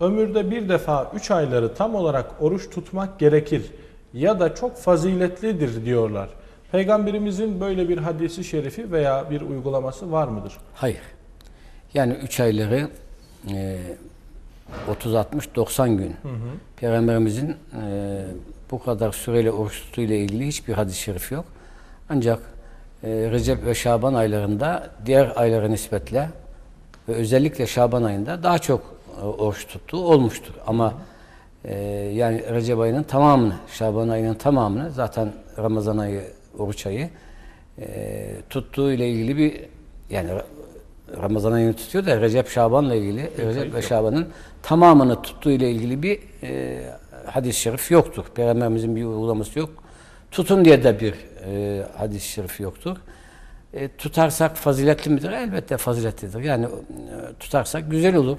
ömürde bir defa 3 ayları tam olarak oruç tutmak gerekir ya da çok faziletlidir diyorlar. Peygamberimizin böyle bir hadisi şerifi veya bir uygulaması var mıdır? Hayır. Yani 3 ayları e, 30-60-90 gün Peygamberimizin e, bu kadar süreyle oruç tuttuğuyla ilgili hiçbir hadis-i şerif yok. Ancak e, Recep ve Şaban aylarında diğer aylara nispetle ve özellikle Şaban ayında daha çok oruç tuttuğu olmuştur. Ama e, yani Recep ayının tamamını, Şaban ayının tamamını zaten Ramazan ayı, oruç ayı e, tuttuğu ile ilgili bir yani Ramazan ayını tutuyor da Recep Şaban'la ilgili Recep ve Şaban'ın tamamını tuttuğu ile ilgili bir e, hadis-i şerif yoktur. Peygamberimizin bir uygulaması yok. Tutun diye de bir e, hadis-i şerif yoktur. E, tutarsak faziletli midir? Elbette faziletlidir. Yani e, tutarsak güzel olur.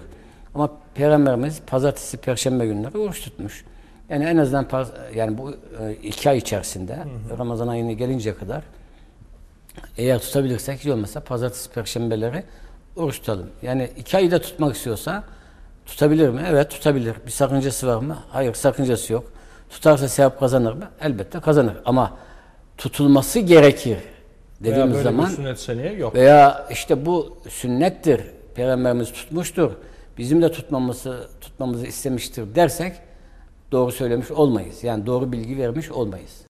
Ama Peygamberimiz pazartesi, perşembe günleri oruç tutmuş. Yani en azından yani bu e, iki ay içerisinde Ramazan ayına gelinceye kadar eğer tutabilirsek hiç olmazsa pazartesi, perşembeleri oruç tutalım. Yani iki ayı da tutmak istiyorsa tutabilir mi? Evet tutabilir. Bir sakıncası var mı? Hayır sakıncası yok. Tutarsa sevap kazanır mı? Elbette kazanır. Ama tutulması gerekir Veya dediğimiz böyle zaman bir sünnet seneye yok. veya işte bu sünnettir. Peygamberimiz tutmuştur. Bizim de tutmamızı tutmamızı istemiştir dersek doğru söylemiş olmayız. Yani doğru bilgi vermiş olmayız.